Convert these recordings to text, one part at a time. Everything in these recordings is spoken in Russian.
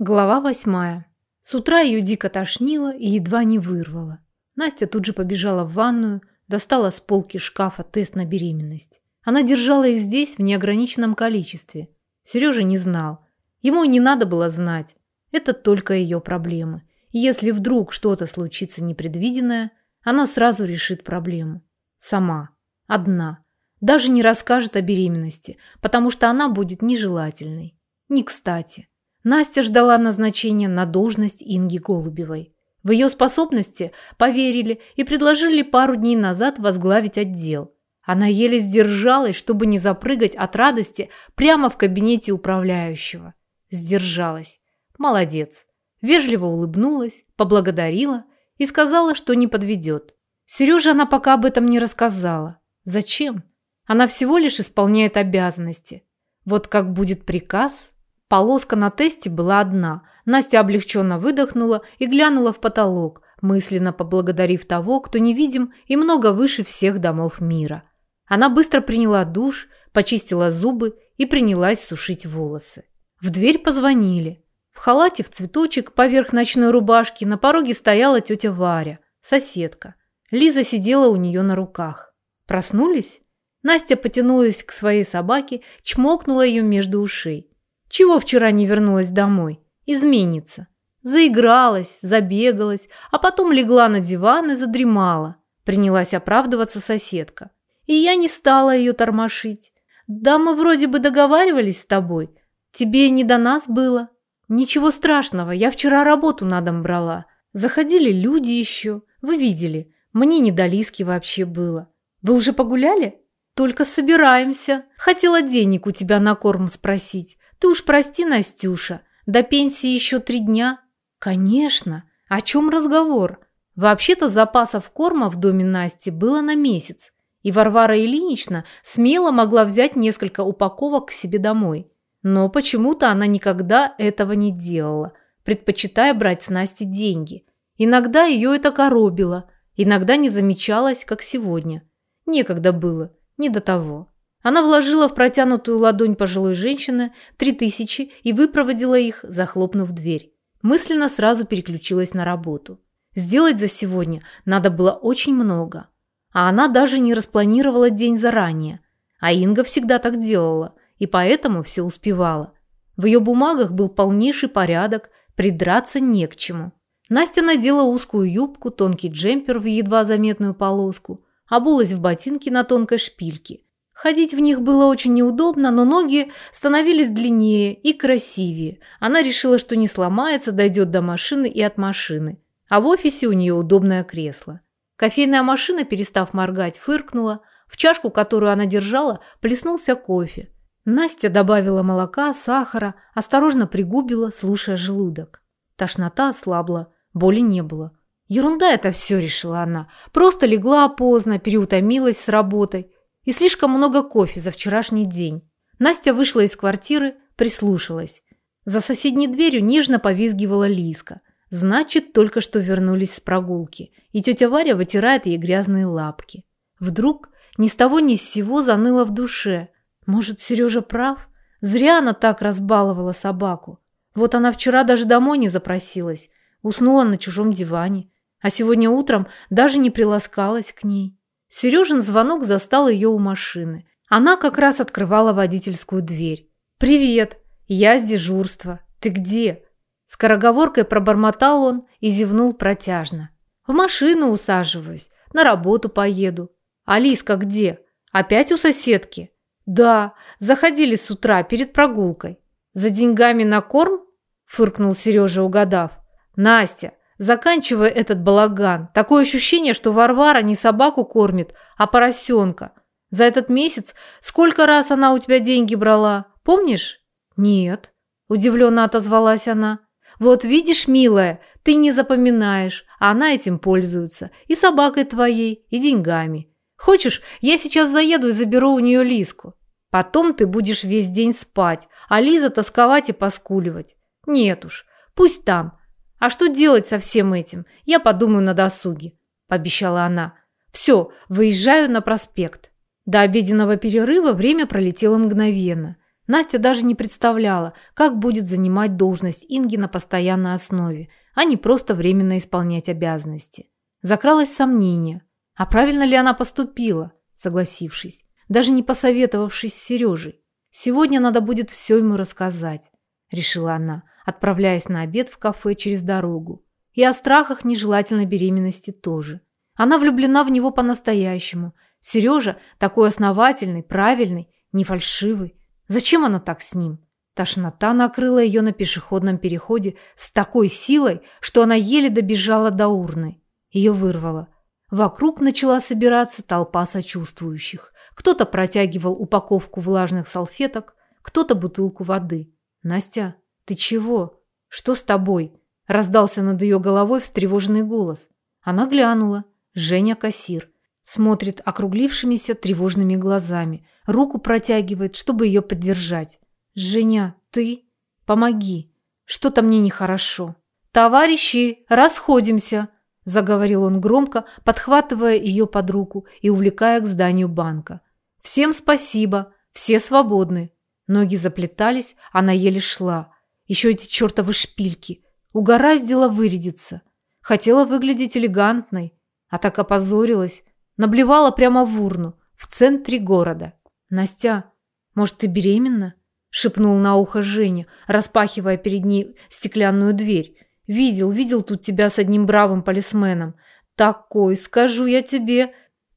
Глава восьмая. С утра ее дико тошнило и едва не вырвало. Настя тут же побежала в ванную, достала с полки шкафа тест на беременность. Она держала их здесь в неограниченном количестве. Сережа не знал. Ему не надо было знать. Это только ее проблемы. И если вдруг что-то случится непредвиденное, она сразу решит проблему. Сама. Одна. Даже не расскажет о беременности, потому что она будет нежелательной. Не кстати. Настя ждала назначения на должность Инги Голубевой. В ее способности поверили и предложили пару дней назад возглавить отдел. Она еле сдержалась, чтобы не запрыгать от радости прямо в кабинете управляющего. Сдержалась. Молодец. Вежливо улыбнулась, поблагодарила и сказала, что не подведет. Сереже она пока об этом не рассказала. Зачем? Она всего лишь исполняет обязанности. Вот как будет приказ, Полоска на тесте была одна. Настя облегченно выдохнула и глянула в потолок, мысленно поблагодарив того, кто невидим и много выше всех домов мира. Она быстро приняла душ, почистила зубы и принялась сушить волосы. В дверь позвонили. В халате в цветочек поверх ночной рубашки на пороге стояла тетя Варя, соседка. Лиза сидела у нее на руках. Проснулись? Настя потянулась к своей собаке, чмокнула ее между ушей. Чего вчера не вернулась домой? Изменится. Заигралась, забегалась, а потом легла на диван и задремала. Принялась оправдываться соседка. И я не стала ее тормошить. Да мы вроде бы договаривались с тобой. Тебе не до нас было. Ничего страшного, я вчера работу на дом брала. Заходили люди еще. Вы видели. Мне не до Лиски вообще было. Вы уже погуляли? Только собираемся. Хотела денег у тебя на корм спросить. Ты уж прости, Настюша, до пенсии еще три дня. Конечно. О чем разговор? Вообще-то запасов корма в доме Насти было на месяц, и Варвара Ильинична смело могла взять несколько упаковок к себе домой. Но почему-то она никогда этого не делала, предпочитая брать с Насти деньги. Иногда ее это коробило, иногда не замечалось, как сегодня. Некогда было, не до того. Она вложила в протянутую ладонь пожилой женщины три тысячи и выпроводила их, захлопнув дверь. Мысленно сразу переключилась на работу. Сделать за сегодня надо было очень много. А она даже не распланировала день заранее. А Инга всегда так делала, и поэтому все успевала. В ее бумагах был полнейший порядок, придраться не к чему. Настя надела узкую юбку, тонкий джемпер в едва заметную полоску, обулась в ботинки на тонкой шпильке – Ходить в них было очень неудобно, но ноги становились длиннее и красивее. Она решила, что не сломается, дойдет до машины и от машины. А в офисе у нее удобное кресло. Кофейная машина, перестав моргать, фыркнула. В чашку, которую она держала, плеснулся кофе. Настя добавила молока, сахара, осторожно пригубила, слушая желудок. Тошнота ослабла, боли не было. Ерунда это все, решила она. Просто легла поздно, переутомилась с работой – и слишком много кофе за вчерашний день. Настя вышла из квартиры, прислушалась. За соседней дверью нежно повизгивала Лиска. Значит, только что вернулись с прогулки, и тетя Варя вытирает ей грязные лапки. Вдруг ни с того ни с сего заныло в душе. Может, Сережа прав? Зря она так разбаловала собаку. Вот она вчера даже домой не запросилась, уснула на чужом диване, а сегодня утром даже не приласкалась к ней. Сережин звонок застал ее у машины. Она как раз открывала водительскую дверь. «Привет, я с дежурства. Ты где?» Скороговоркой пробормотал он и зевнул протяжно. «В машину усаживаюсь, на работу поеду. Алиска где? Опять у соседки?» «Да, заходили с утра перед прогулкой. За деньгами на корм?» – фыркнул Сережа, угадав. «Настя, Заканчивая этот балаган. Такое ощущение, что Варвара не собаку кормит, а поросенка. За этот месяц сколько раз она у тебя деньги брала? Помнишь? Нет. Удивленно отозвалась она. Вот видишь, милая, ты не запоминаешь, а она этим пользуется. И собакой твоей, и деньгами. Хочешь, я сейчас заеду и заберу у нее Лиску. Потом ты будешь весь день спать, а Лиза тосковать и поскуливать. Нет уж, пусть там, а что делать со всем этим? Я подумаю на досуге, пообещала она. Все, выезжаю на проспект. До обеденного перерыва время пролетело мгновенно. Настя даже не представляла, как будет занимать должность Инги на постоянной основе, а не просто временно исполнять обязанности. Закралось сомнение, а правильно ли она поступила, согласившись, даже не посоветовавшись с Сережей. Сегодня надо будет все ему рассказать, решила она, отправляясь на обед в кафе через дорогу. И о страхах нежелательной беременности тоже. Она влюблена в него по-настоящему. Сережа такой основательный, правильный, не фальшивый. Зачем она так с ним? Тошнота накрыла ее на пешеходном переходе с такой силой, что она еле добежала до урны. Ее вырвало. Вокруг начала собираться толпа сочувствующих. Кто-то протягивал упаковку влажных салфеток, кто-то бутылку воды. «Настя, ты чего? Что с тобой?» Раздался над ее головой встревоженный голос. Она глянула. Женя кассир. Смотрит округлившимися тревожными глазами. Руку протягивает, чтобы ее поддержать. «Женя, ты? Помоги. Что-то мне нехорошо». «Товарищи, расходимся!» заговорил он громко, подхватывая ее под руку и увлекая к зданию банка. «Всем спасибо, все свободны». Ноги заплетались, она еле шла. Еще эти чертовы шпильки. Угораздило вырядиться. Хотела выглядеть элегантной, а так опозорилась. Наблевала прямо в урну, в центре города. «Настя, может, ты беременна?» – шепнул на ухо Женя, распахивая перед ней стеклянную дверь. «Видел, видел тут тебя с одним бравым полисменом. Такой, скажу я тебе.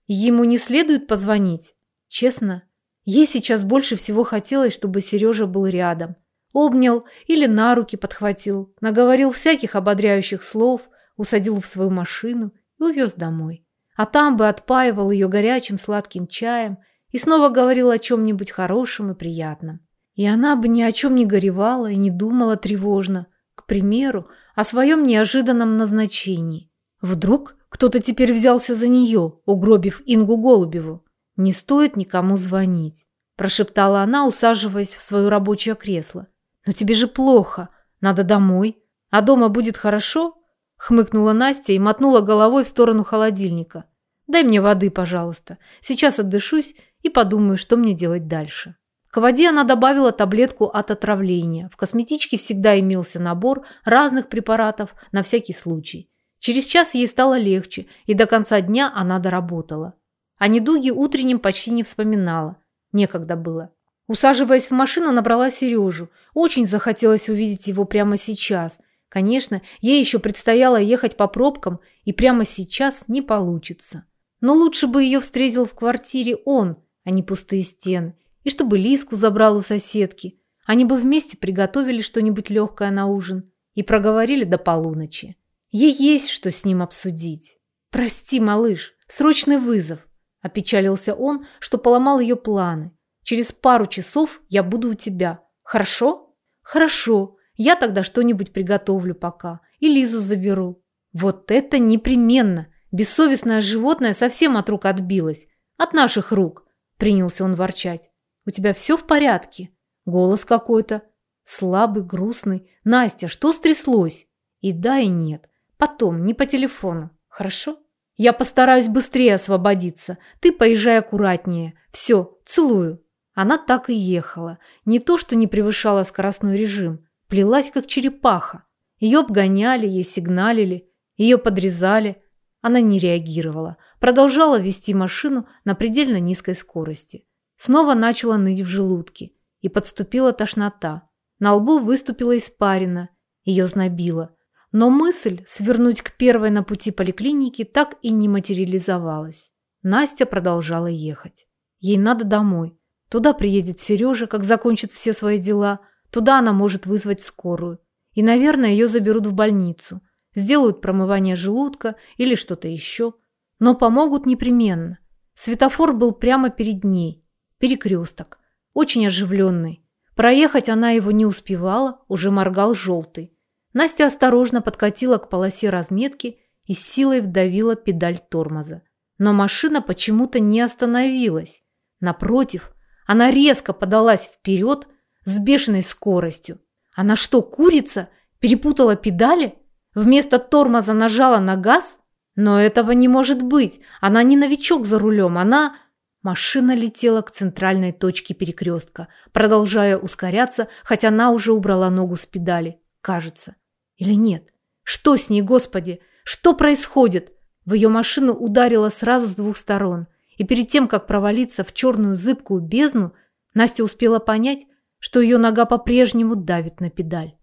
Ему не следует позвонить?» Честно, ей сейчас больше всего хотелось, чтобы Сережа был рядом. Обнял или на руки подхватил, наговорил всяких ободряющих слов, усадил в свою машину и увез домой. А там бы отпаивал ее горячим сладким чаем и снова говорил о чем-нибудь хорошем и приятном. И она бы ни о чем не горевала и не думала тревожно, к примеру, о своем неожиданном назначении. Вдруг кто-то теперь взялся за нее, угробив Ингу Голубеву. Не стоит никому звонить, прошептала она, усаживаясь в свое рабочее кресло. Но тебе же плохо, надо домой. А дома будет хорошо? Хмыкнула Настя и мотнула головой в сторону холодильника. Дай мне воды, пожалуйста. Сейчас отдышусь и подумаю, что мне делать дальше. К воде она добавила таблетку от отравления. В косметичке всегда имелся набор разных препаратов на всякий случай. Через час ей стало легче, и до конца дня она доработала. О недуге утреннем почти не вспоминала. Некогда было. Усаживаясь в машину, набрала Сережу. Очень захотелось увидеть его прямо сейчас – Конечно, ей еще предстояло ехать по пробкам, и прямо сейчас не получится. Но лучше бы ее встретил в квартире он, а не пустые стены, и чтобы Лиску забрал у соседки. Они бы вместе приготовили что-нибудь легкое на ужин и проговорили до полуночи. Ей есть что с ним обсудить. «Прости, малыш, срочный вызов», – опечалился он, что поломал ее планы. «Через пару часов я буду у тебя. Хорошо?» «Хорошо», я тогда что-нибудь приготовлю пока. И Лизу заберу. Вот это непременно. Бессовестное животное совсем от рук отбилось. От наших рук. Принялся он ворчать. У тебя все в порядке? Голос какой-то. Слабый, грустный. Настя, что стряслось? И да, и нет. Потом, не по телефону. Хорошо? Я постараюсь быстрее освободиться. Ты поезжай аккуратнее. Все, целую. Она так и ехала. Не то, что не превышала скоростной режим плелась как черепаха. Ее обгоняли, ей сигналили, ее подрезали. Она не реагировала, продолжала вести машину на предельно низкой скорости. Снова начала ныть в желудке, и подступила тошнота. На лбу выступила испарина, ее знобило. Но мысль свернуть к первой на пути поликлиники так и не материализовалась. Настя продолжала ехать. Ей надо домой. Туда приедет Сережа, как закончит все свои дела – Туда она может вызвать скорую. И, наверное, ее заберут в больницу. Сделают промывание желудка или что-то еще. Но помогут непременно. Светофор был прямо перед ней. Перекресток. Очень оживленный. Проехать она его не успевала, уже моргал желтый. Настя осторожно подкатила к полосе разметки и силой вдавила педаль тормоза. Но машина почему-то не остановилась. Напротив, она резко подалась вперед, с бешеной скоростью. Она что, курица? Перепутала педали? Вместо тормоза нажала на газ? Но этого не может быть. Она не новичок за рулем. Она... Машина летела к центральной точке перекрестка, продолжая ускоряться, хотя она уже убрала ногу с педали. Кажется. Или нет? Что с ней, господи? Что происходит? В ее машину ударило сразу с двух сторон. И перед тем, как провалиться в черную зыбкую бездну, Настя успела понять, что ее нога по-прежнему давит на педаль.